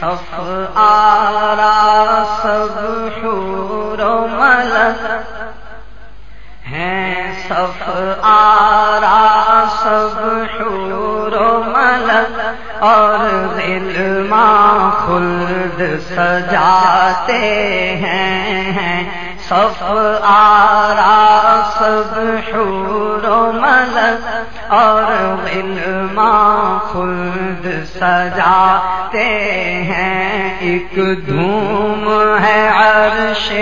صف آرا سب حور و ملک ہیں۔ صف آرا سب حور و ملک اور علما خلد سجاتے ہیں۔ صف آرا سب حور و ملک اور علما خلد سجاتے ہیں۔ ایک دھوم ہے عرش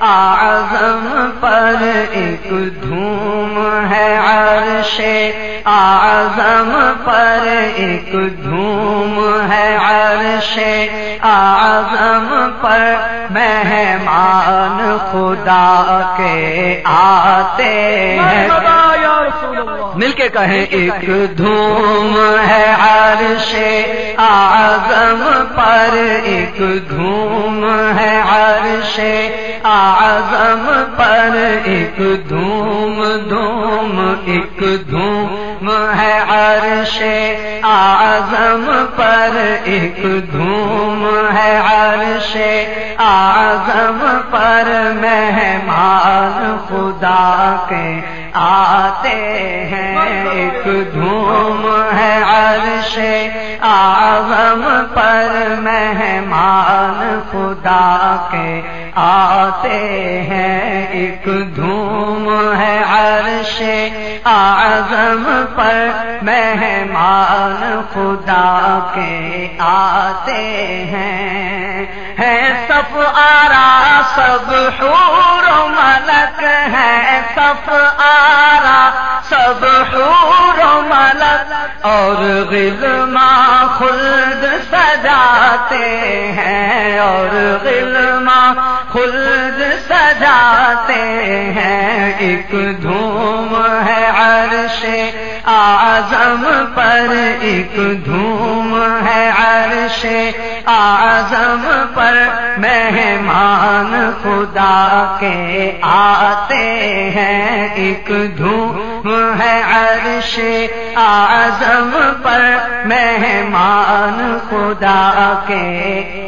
آزم پر، ایک دھوم ہے عرش آزم پر، ایک دھوم ہے عرش آزم پر۔ مہمان خدا کے آتے ہیں۔ مل کے کہیں ایک دھوم ہے عرش آزم پر ایک دھوم ہے عرش آزم پر ایک دھوم دھوم ایک دھوم ہے عرش آزم پر ایک دھوم ہے عرش آزم پر۔ مہمان خدا کے آتے ہیں ایک دھوم ہے عرش آزم پر مہمان خدا کے آتے ہیں ایک دھوم ہے عرش آزم پر مہمان خدا کے آتے ہیں ہے سب آرا سب حور و ملک ہے سب آرا سب حور و ملک اور غلما خلد سجاتے ہیں اور غلما خلد سجاتے ہیں ایک دھوم ہے عرش آزم پر ایک دھوم ہے عرش، آزم پر مہمان خدا کے آتے ہیں، ایک دھوم ہے عرش، آزم پر مہمان خدا کے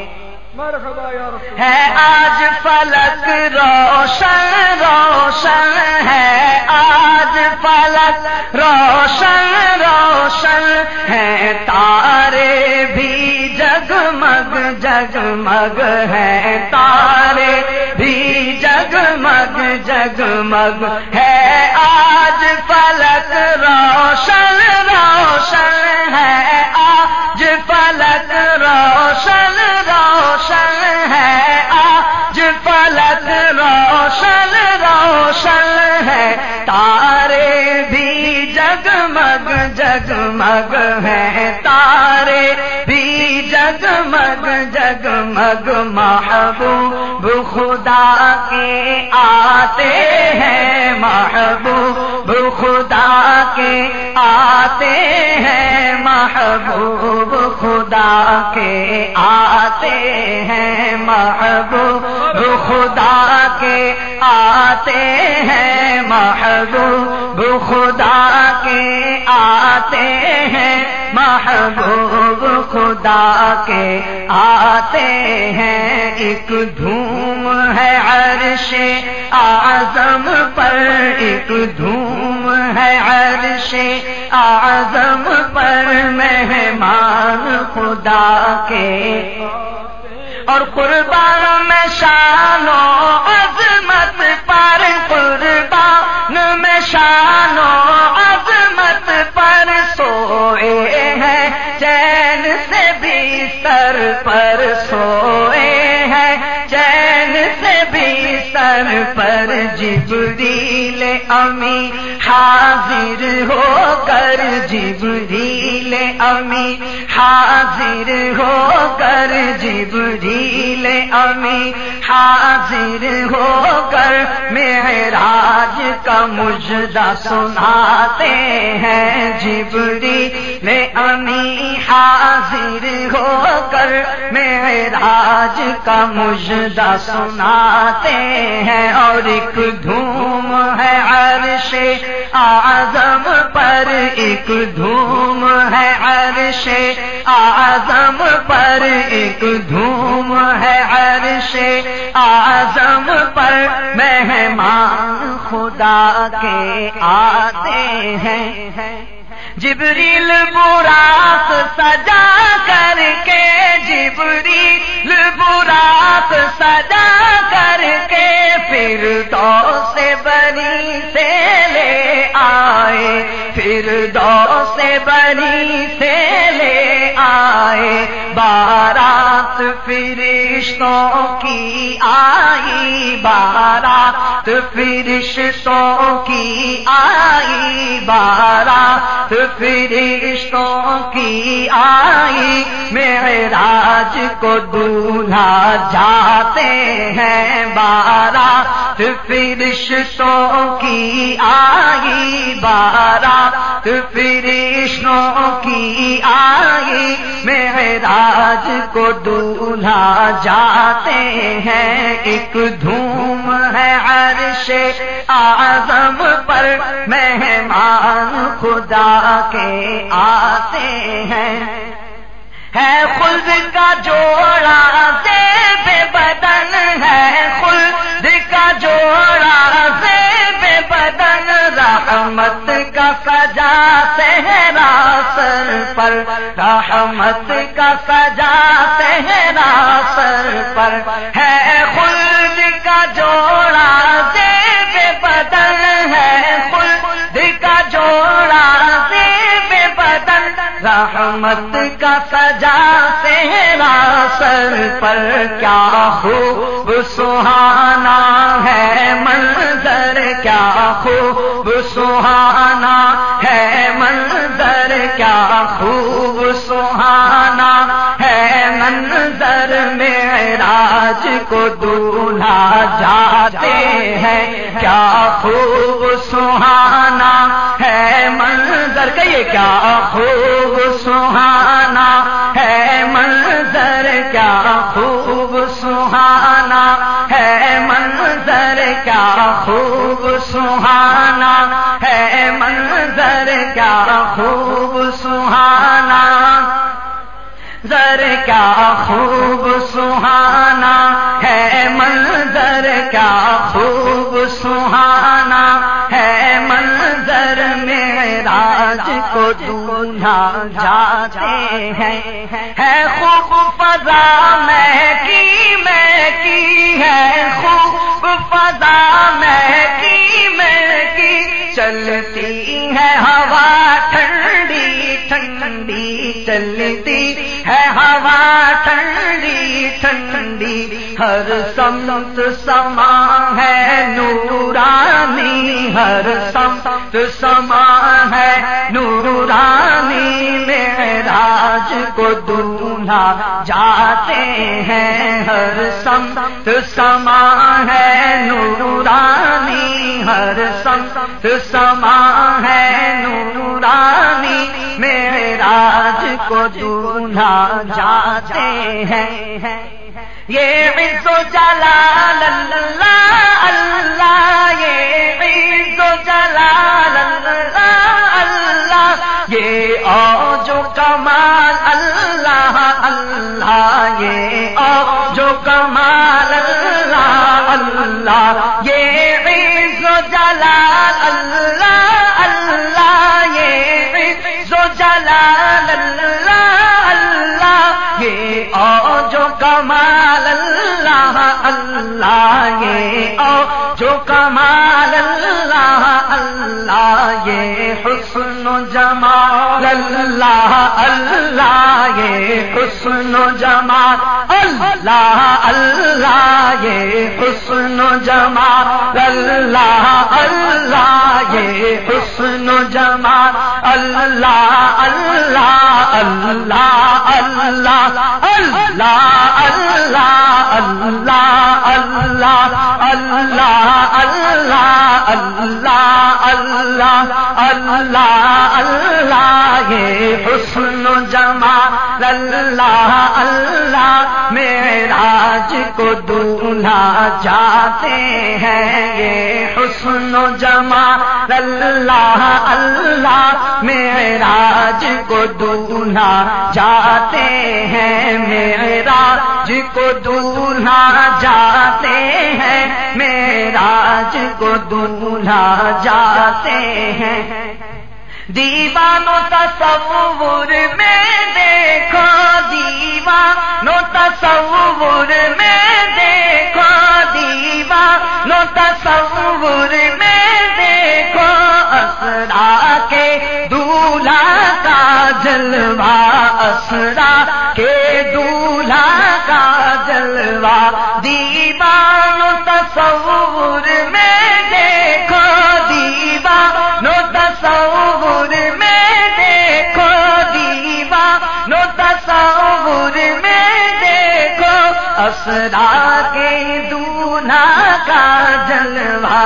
ہے آج فلک روشن روشن ہے۔ آج فلک روشن روشن ہے۔ تارے بھی جگمگ جگمگ ہے۔ تارے بھی جگمگ جگمگ ہے۔ جگمگ ہے۔ جگمگ محبوب، خدا کے آتے ہیں محبوب، خدا کے آتے ہیں محبوب، خدا کے آتے ہیں محبوب، خدا کے آتے ہیں محبوب، خدا کے آتے ہیں محبوب خدا کے آتے ہیں، ایک دھوم ہے عرش آزم پر، ایک دھوم ہے عرش آزم پر، مہمان خدا کے۔ اور قربان میں شانو امی حاضر ہو کر جبریل امی حاضر ہو کر جبریل امی حاضر ہو کر معراج کا مجدہ سناتے ہیں جبریل۔ امی حاضر ہو کر معراج کا مجدہ سناتے ہیں۔ اور ایک دھوم ہے عرش آزم پر، ایک دھوم ہے عرش آزم پر ایک دھوم ہے عرش آزم پر مہمان خدا کے آتے ہیں۔ جبریل براق سجا کر کے، جبریل براق سجا کر کے پھر دو سے بنی سے لے آئے۔ پھر دو سے بنی سے آئے۔ بارات فرشتوں کی آئی۔ بارات فرشتوں کی آئی۔ بارات فرشتوں کی آئی۔ معراج کو دولہا جاتے ہیں۔ بارات فرشتوں کی آئی۔ بارات فرشتوں کی آئی۔ معراج کو دولہا جاتے ہیں۔ ایک دھوم ہے عرش آزم پر۔ مہمان خدا کے آتے ہیں۔ ہے خلد کا جوڑا سے بدن ہے۔ خلد کا جوڑا سے بدن۔ رحمت کا سجا سہرا سر پر رحمت کا سجا سہرا سر پر ہے خلد کا جوڑا سے بے بدن ہے خلد کا جوڑا سے بے بدن رحمت کا سجا سہرا سر پر کیا خوب سہانا ہے منظر کیا خوب سہانا راج کو دولہا جاتے ہیں۔ کیا خوب سہانا ہے منظر کہیے کیا خوب سہانا ہے منظر، کیا خوب سہانا ہے منظر، کیا خوب سہانا ہے منظر، کیا خوب راج کو ڈھونڈا جاتے ہیں۔ ہے خوب فضا میں کی میں کی ہے۔ خوب فضا میں کی میں کی چلتی ہے ہوا ٹھنڈی ٹھنڈی چلتی۔ ہے ہوا ٹھنڈی ٹھنڈی، ہر سمت سما ہے نورانی، ہر سمت سما ہے نورانی میں راج کو دونوں جاتے ہیں، ہر سمت سما ہے نورانی ہر سمت سما ہے نورانی میں راج کو دونوں جاتے ہیں۔ یہ عز و جلال اللہ اللہ، یہ عز و جلال اللہ اللہ۔ یہ او جو کمال، اللہ اللہ۔ یہ او جو کمال، اللہ اللہ۔ جلال اللہ اللہ یہ۔ عز و جلال اللہ اللہ یہ۔ او جو کمال اللہ اللہ یہ او جو کمال اللہ اللہ یہ حسن و جمال اللہ اللہ یہ حسن و جمال اللہ اللہ یہ حسن و جمال اللہ اللہ یہ حسن و جمال اللہ اللہ اللہ اللہ اللہ اللہ اللہ اللہ اللہ اللہ اللہ اللہ اللہ اللہ یہ حسن جمال اللہ اللہ میراج کو دولہا جاتے ہیں یہ حسن جمال اللہ اللہ میراج کو دولہا جاتے ہیں میراج کو دولہا جاتے ہیں میراج کو دولہا جاتے ہیں۔ دیوانوں تصور میں دیکھو دیوانوں تصور میں دیکھو دیوانوں تصور میں دیکھو اسرا کے دولہا کا جلوہ، اسرا کے دولہا کا جلوہ دیوان تصور میں دیکھو دیوانوں تصور میں دیکھو دیوانوں تصور اسرا کے دولہا کا جلوہ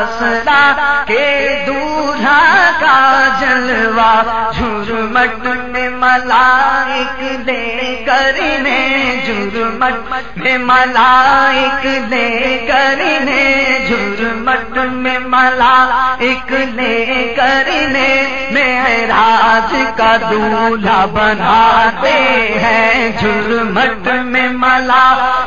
اسرا کے دولہا کا جلوہ جھرمٹ میں ملائک لے کرنے جھرمٹ میں ملائک لے کرنے جھرمٹ میں ملائک لے کرنے معراج کا دولہا بناتے ہیں جھرمٹ میں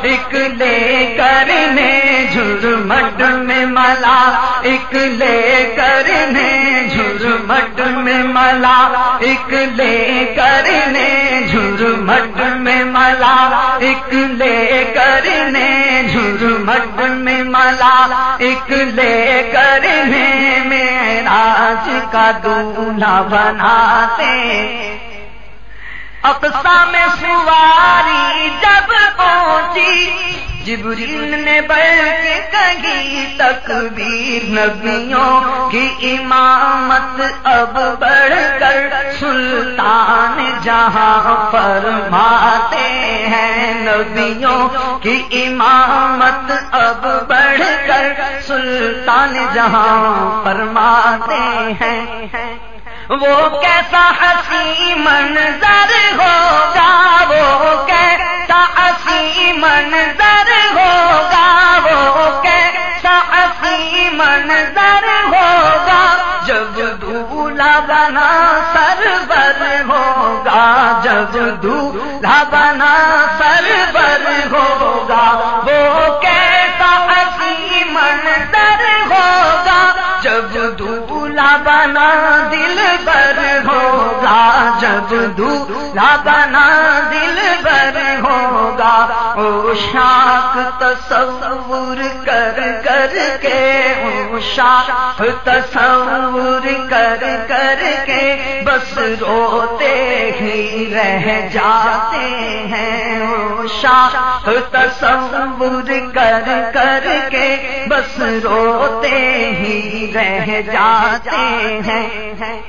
ملائک لے کرنے جھرمٹ میں ملائک لے کرنے جھرمٹ میں ملائک لے کرنے جھرمٹ میں ملائک لے کرنے جھرمٹ میں ملائک لے کرنے معراج کا دولہا بناتے۔ اقسا میں سواری جب پہنچی جبریل نے بڑھ کے کہیں تک نبیوں کی امامت اب بڑھ کر سلطان جہاں فرماتے ہیں، نبیوں کی امامت اب بڑھ کر سلطان جہاں فرماتے ہیں۔ وہ کیسا ہنسی منظر ہوگا، وہ کیسا بنا سربر ہوگا، جب دولہا بنا سربر ہوگا، وہ کیسا ہنسی منظر ہوگا، جب دولہا بنا دل بر ہوگا، جب دولہا بنا دل بر ہوگا او تصور کر کر کے او تصور کر کر کے بس روتے ہی رہ جاتے ہیں۔ او تصور کر کر کے بس روتے ہی رہ جاتے ہیں۔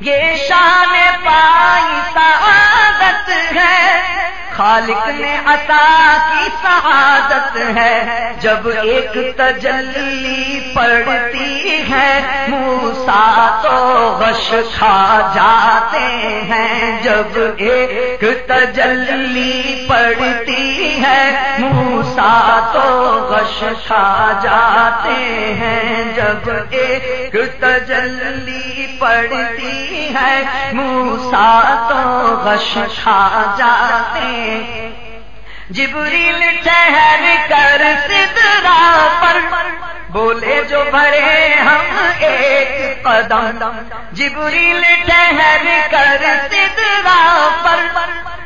یہ شان پائی سعادت ہے۔ خالق نے عطا کی سعادت ہے۔ جب ایک تجلی پڑتی ہے موسا تو غش کھا جاتے ہیں۔ جب ایک تجلی پڑتی ہے موسا تو غش کھا جاتے ہیں۔ جب ایک تجلی پڑتی ہے موسا تو غش کھا جاتے۔ جبریل ٹہر کر سدرا پر، بولے جو بڑے ہم ایک قدم۔ جبریل ٹہر کر سدرا پر،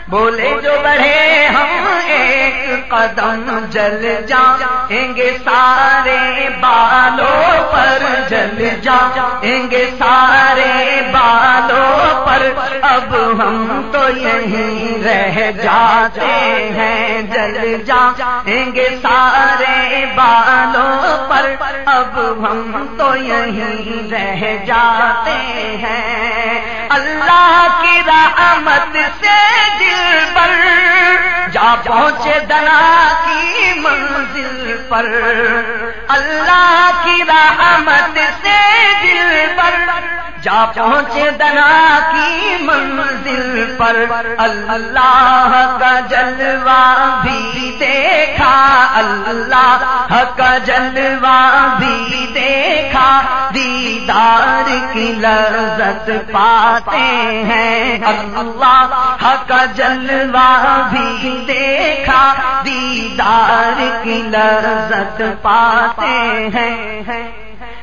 بولے جو بڑھے ہم ایک قدم جل جائیں گے سارے بالوں پر جل جائیں گے سارے بالوں پر۔ اب ہم تو یہیں رہ جاتے ہیں، جل جائیں گے سارے بالوں پر۔ اب ہم تو یہیں رہ جاتے ہیں۔ اللہ کی رحمت سے دل پر جا جا پہنچے دنا کی منزل پر۔ اللہ کی رحمت سے دل پر۔ جا پہنچے دنا کی منزل پر۔ اللہ کا جلوہ بھی دیکھا۔ اللہ کا جلوہ بھی دیکھا۔ دیدار کی لذت پاتے ہیں۔ اللہ کا جلوہ بھی دیکھا۔ دیدار کی لذت پاتے ہیں۔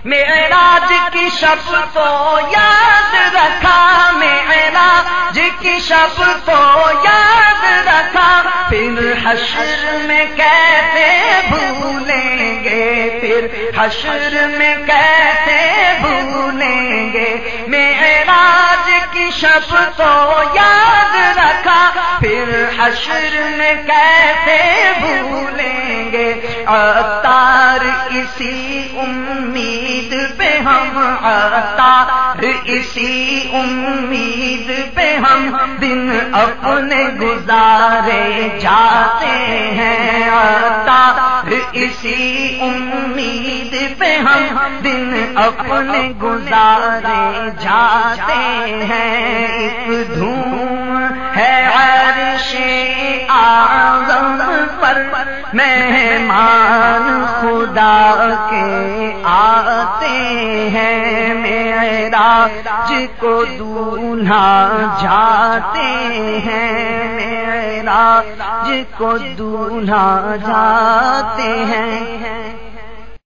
معراج کی شب کو یاد رکھا، معراج کی شب کو یاد رکھا۔ پھر حشر میں کیسے بھولیں گے؟ پھر حشر میں کیسے بھولیں گے؟ معراج کی شب کو یاد رکھا۔ پھر حشر کیسے بھولیں گے؟ اتار اسی امید پہ ہم اتار اسی امید پہ ہم دن اپنے گزارے جاتے ہیں۔ اتار اسی امید پہ ہم دن اپنے گزارے جاتے ہیں۔ ایک دھوم ہے۔ آزم پر مہمان خدا کے آتے ہیں میرا جی کو دولہا جاتے ہیں میرا جی کو دولہا جاتے ہیں